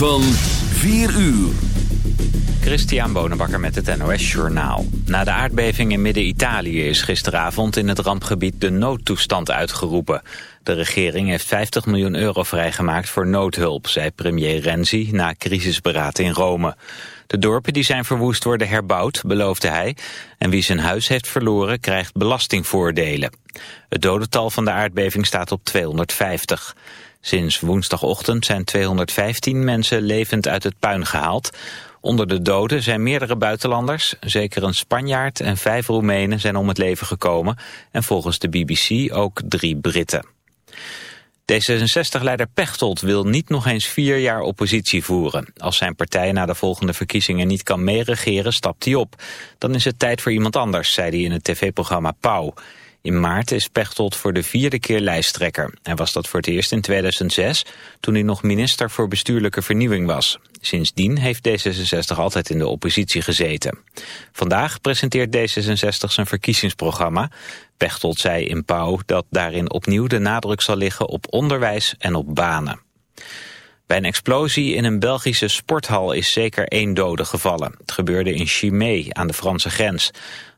van 4 uur. Christian Bonenbakker met het NOS Journaal. Na de aardbeving in Midden-Italië is gisteravond in het rampgebied de noodtoestand uitgeroepen. De regering heeft 50 miljoen euro vrijgemaakt voor noodhulp, zei premier Renzi na crisisberaad in Rome. De dorpen die zijn verwoest worden herbouwd, beloofde hij. En wie zijn huis heeft verloren krijgt belastingvoordelen. Het dodental van de aardbeving staat op 250. Sinds woensdagochtend zijn 215 mensen levend uit het puin gehaald. Onder de doden zijn meerdere buitenlanders. Zeker een Spanjaard en vijf Roemenen zijn om het leven gekomen. En volgens de BBC ook drie Britten. D66-leider Pechtold wil niet nog eens vier jaar oppositie voeren. Als zijn partij na de volgende verkiezingen niet kan meeregeren, stapt hij op. Dan is het tijd voor iemand anders, zei hij in het tv-programma Pauw. In maart is Pechtold voor de vierde keer lijsttrekker. Hij was dat voor het eerst in 2006, toen hij nog minister voor bestuurlijke vernieuwing was. Sindsdien heeft D66 altijd in de oppositie gezeten. Vandaag presenteert D66 zijn verkiezingsprogramma. Pechtold zei in Pauw dat daarin opnieuw de nadruk zal liggen op onderwijs en op banen. Bij een explosie in een Belgische sporthal is zeker één dode gevallen. Het gebeurde in Chimay aan de Franse grens.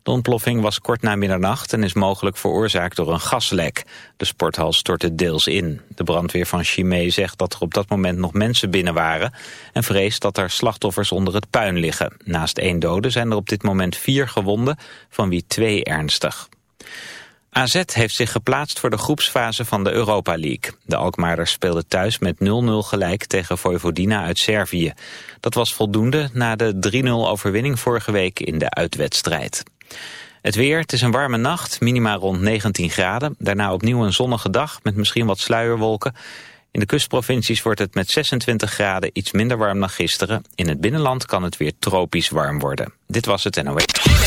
De ontploffing was kort na middernacht en is mogelijk veroorzaakt door een gaslek. De sporthal stortte deels in. De brandweer van Chimay zegt dat er op dat moment nog mensen binnen waren... en vreest dat er slachtoffers onder het puin liggen. Naast één dode zijn er op dit moment vier gewonden, van wie twee ernstig. AZ heeft zich geplaatst voor de groepsfase van de Europa League. De Alkmaarders speelden thuis met 0-0 gelijk tegen Vojvodina uit Servië. Dat was voldoende na de 3-0 overwinning vorige week in de uitwedstrijd. Het weer, het is een warme nacht, minima rond 19 graden. Daarna opnieuw een zonnige dag met misschien wat sluierwolken. In de kustprovincies wordt het met 26 graden iets minder warm dan gisteren. In het binnenland kan het weer tropisch warm worden. Dit was het NOS.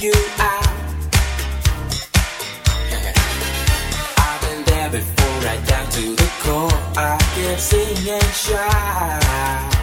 you out. I've been there before, right down to the core. I kept singing shy.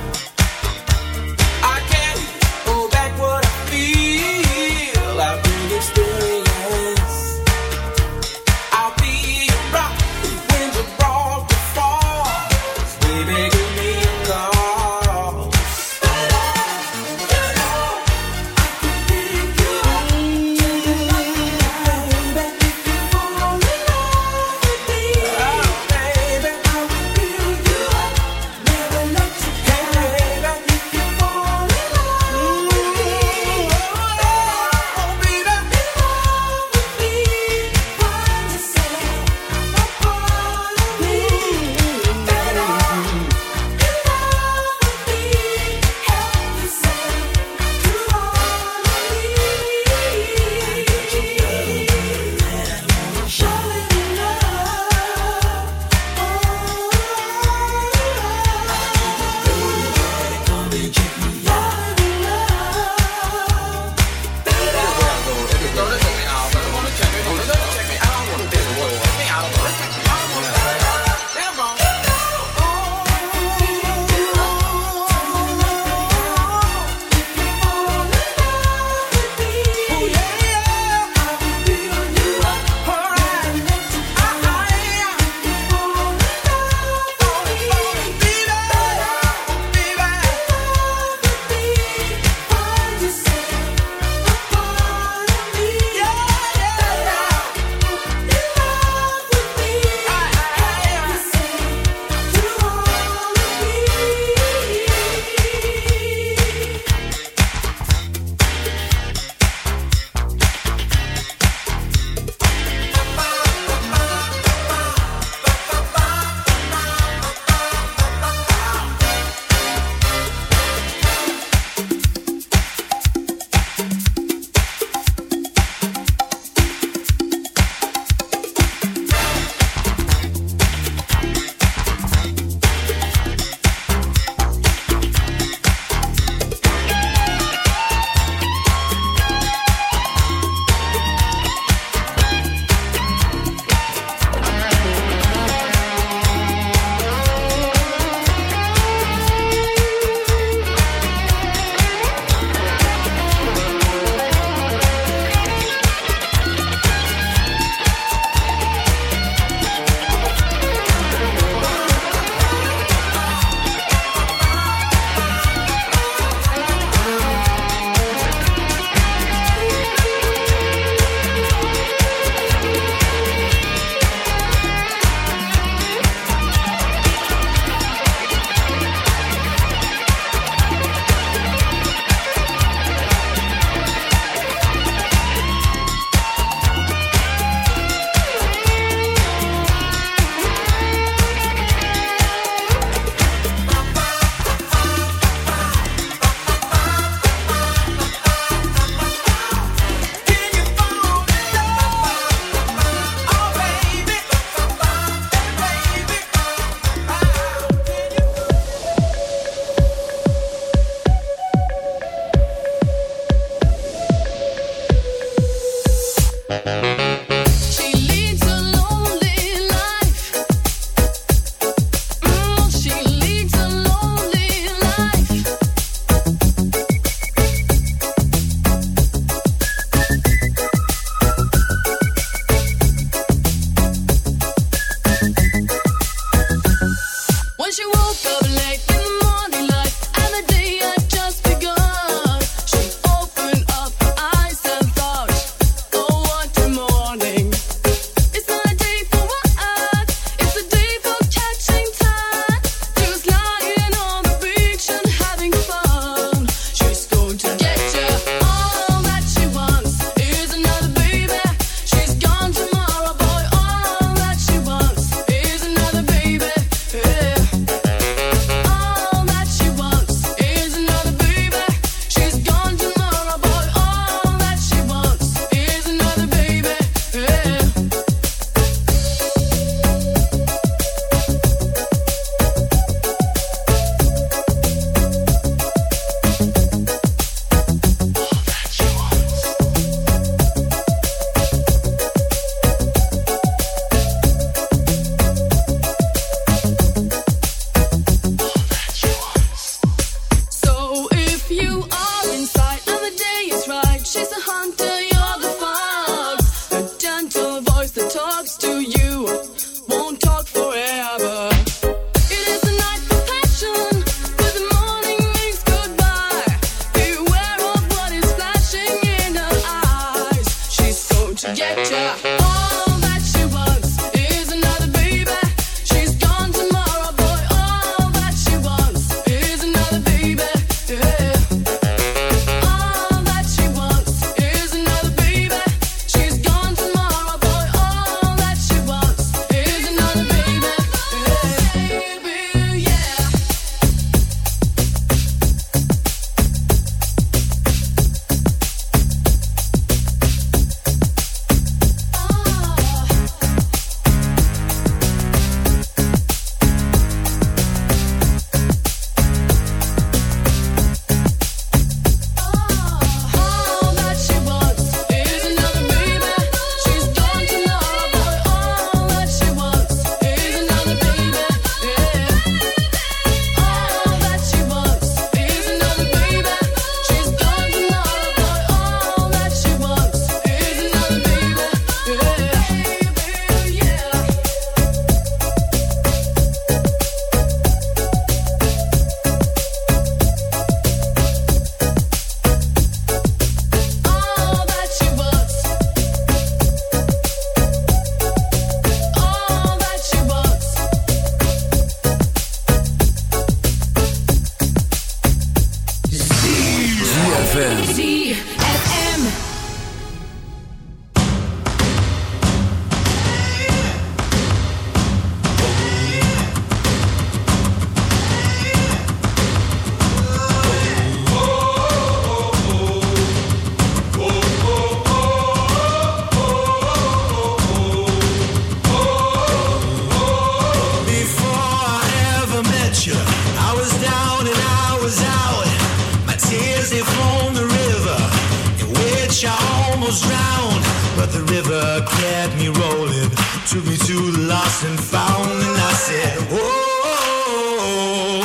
was drowned, but the river kept me rolling. Took me to the lost and found, and I said, oh, oh,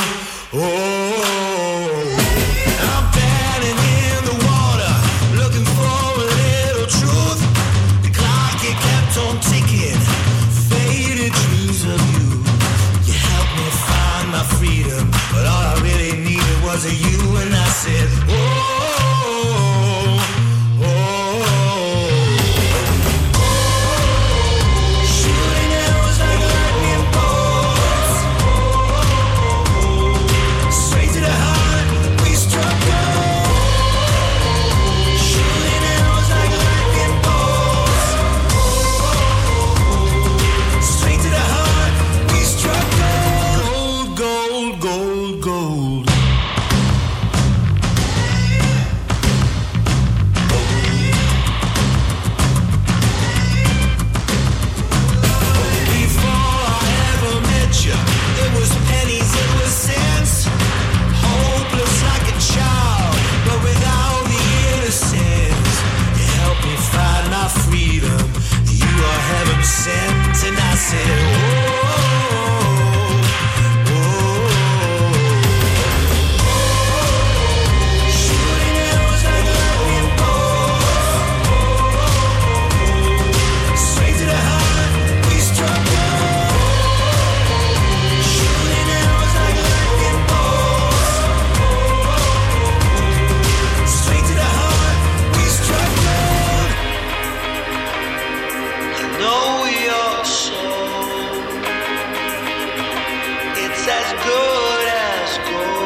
oh, oh. as good as gold.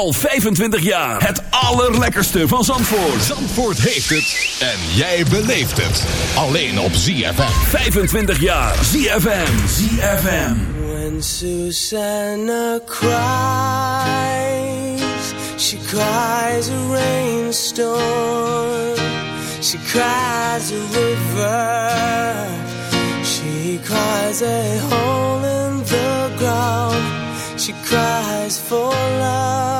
Al 25 jaar. Het allerlekkerste van Zandvoort. Zandvoort heeft het. En jij beleeft het. Alleen op ZFM. 25 jaar. ZFM. ZFM. When Susanna cries. She cries a rainstorm. She cries a river. She cries a hole in the ground. She cries for love.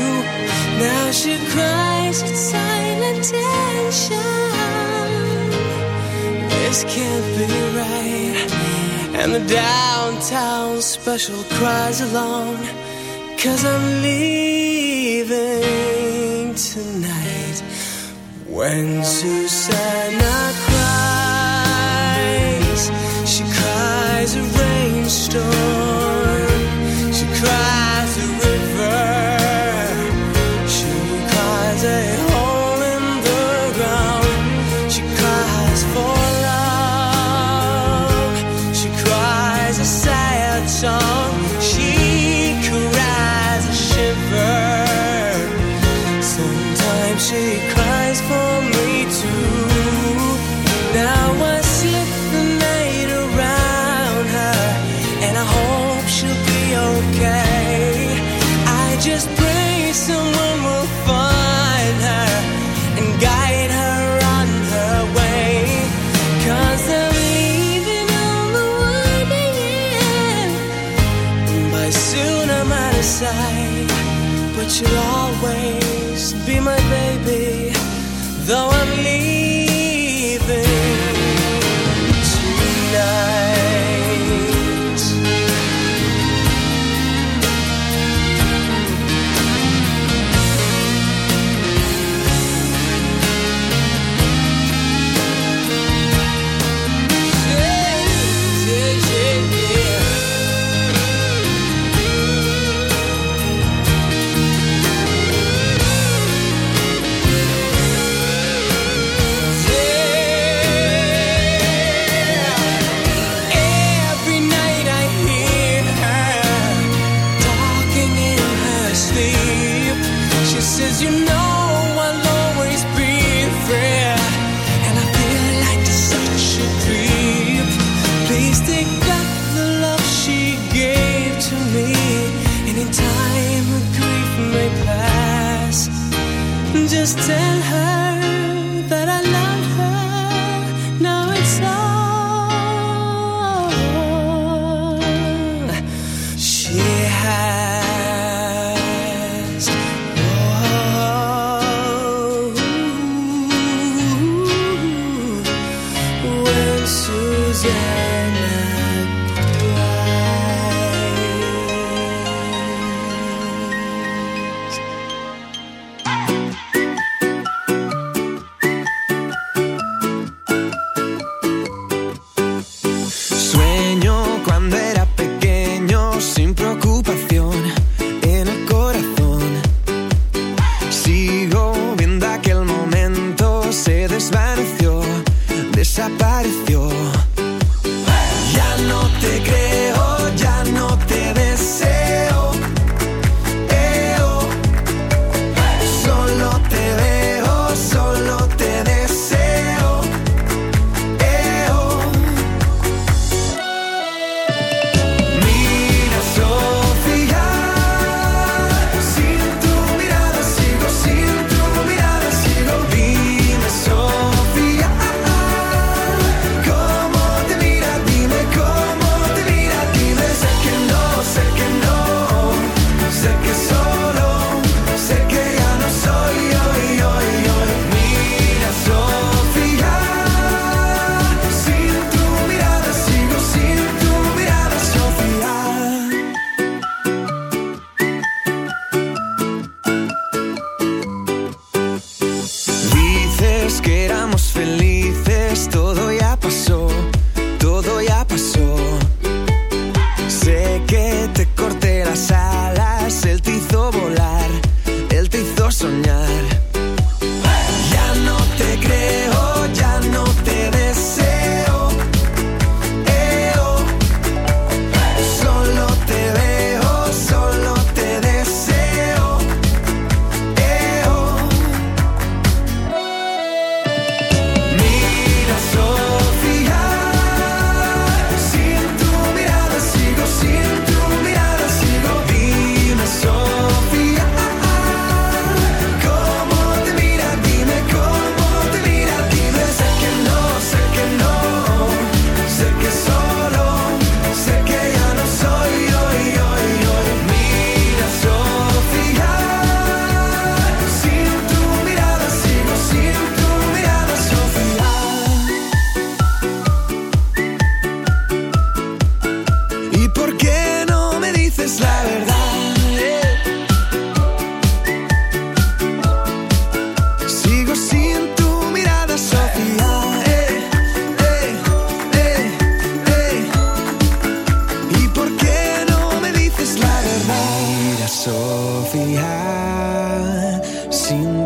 Now she cries in silent tension. This can't be right. And the downtown special cries along. Cause I'm leaving tonight. When Susanna cries, she cries a rainstorm. She cries.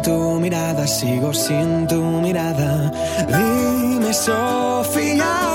tu mirada, sigo sin tu mirada. Dime, Sofía.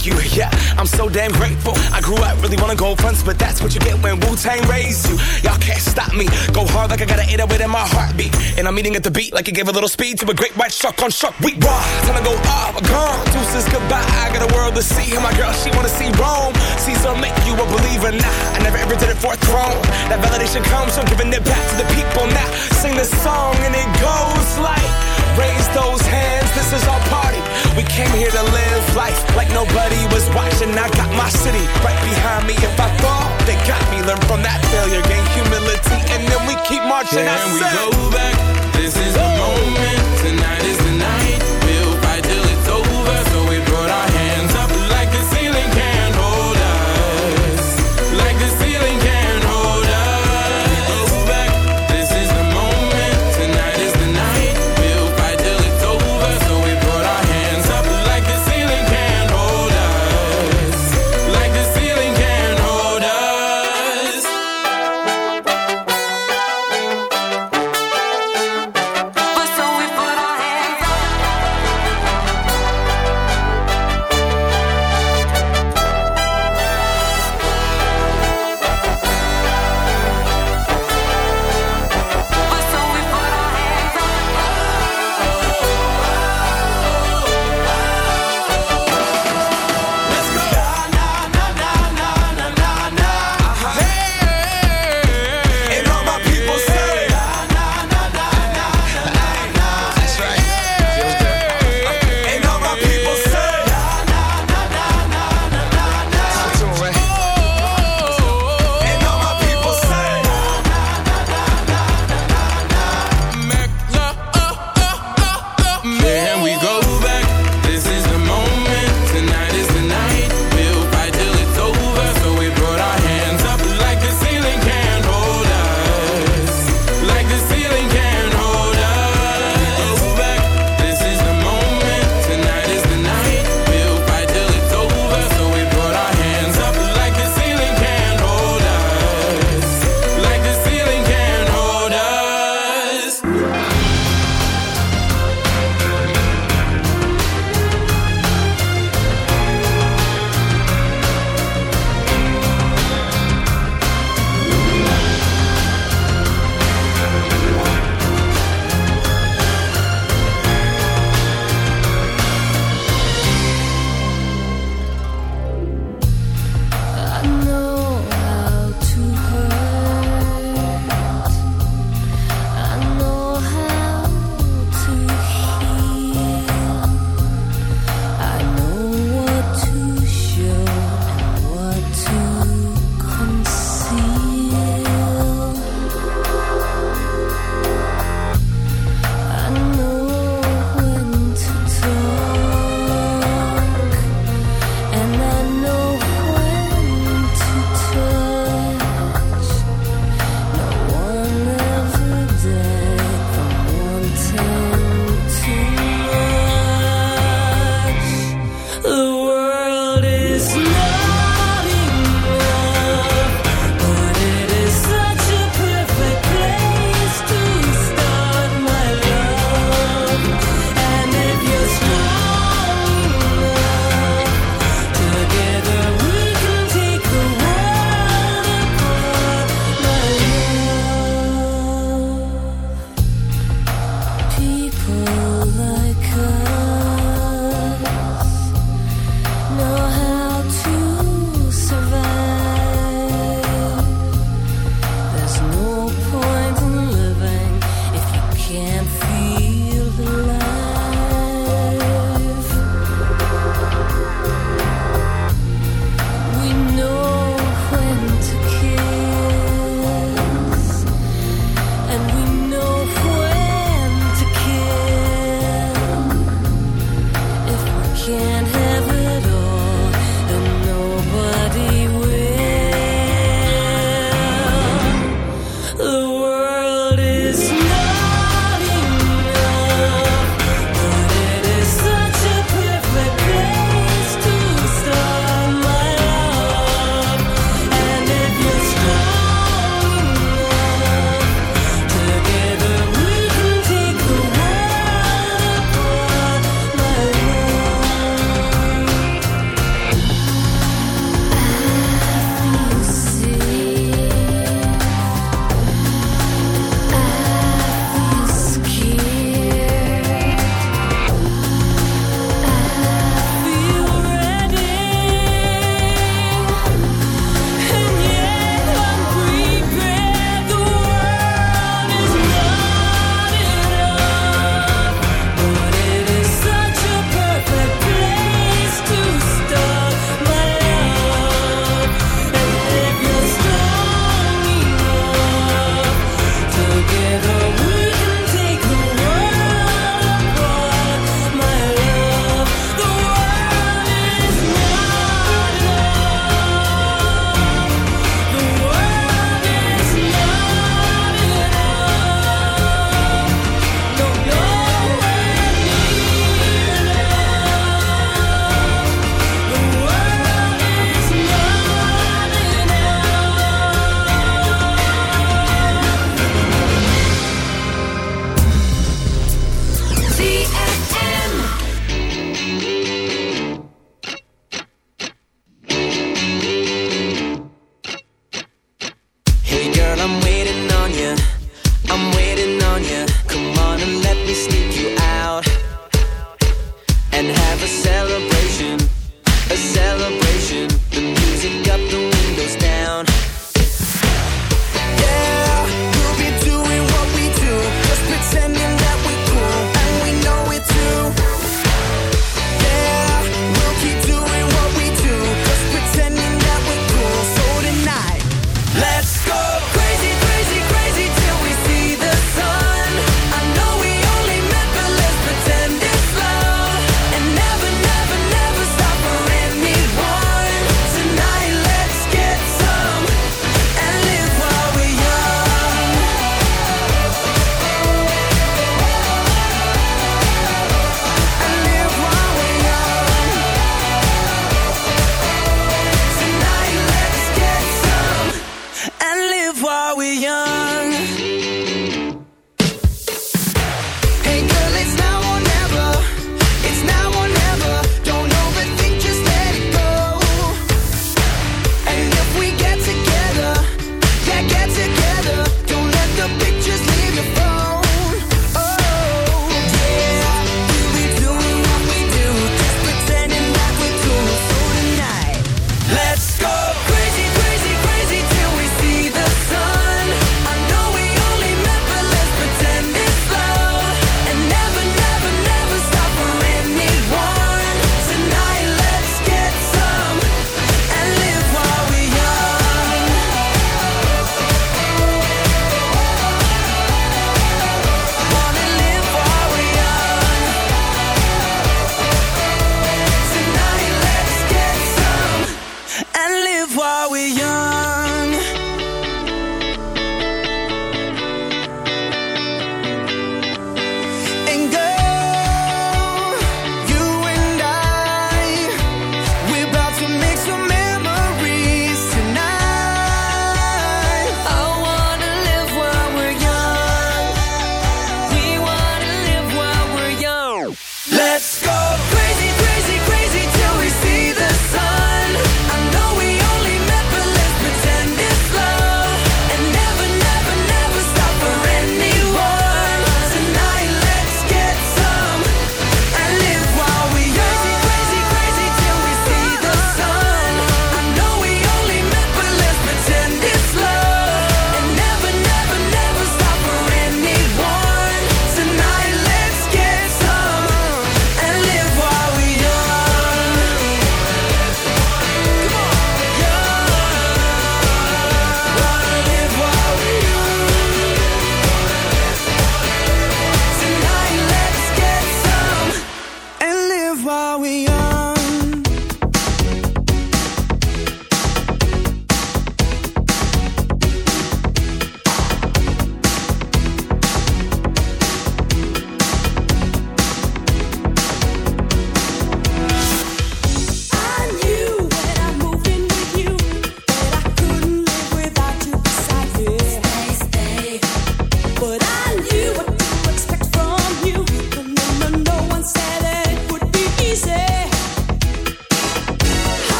fuck you. Yeah, I'm so damn grateful. I grew up really wanna go fronts, but that's what you get when Wu Tang raised you. Y'all can't stop me. Hard like I got an 808 in my heartbeat. And I'm eating at the beat like it gave a little speed to a great white shark on shark. We raw. Time to go off, gone. Deuces goodbye. I got a world to see. And my girl, she wanna see Rome. Caesar make you a believer. Nah, I never ever did it for a throne. That validation comes from giving it back to the people. Now sing this song and it goes like. Raise those hands, this is our party. We came here to live life like nobody was watching. I got my city right behind me. If I fall, they got me. Learn from that failure, gain humility, and then we keep marching. I Can we go back? This is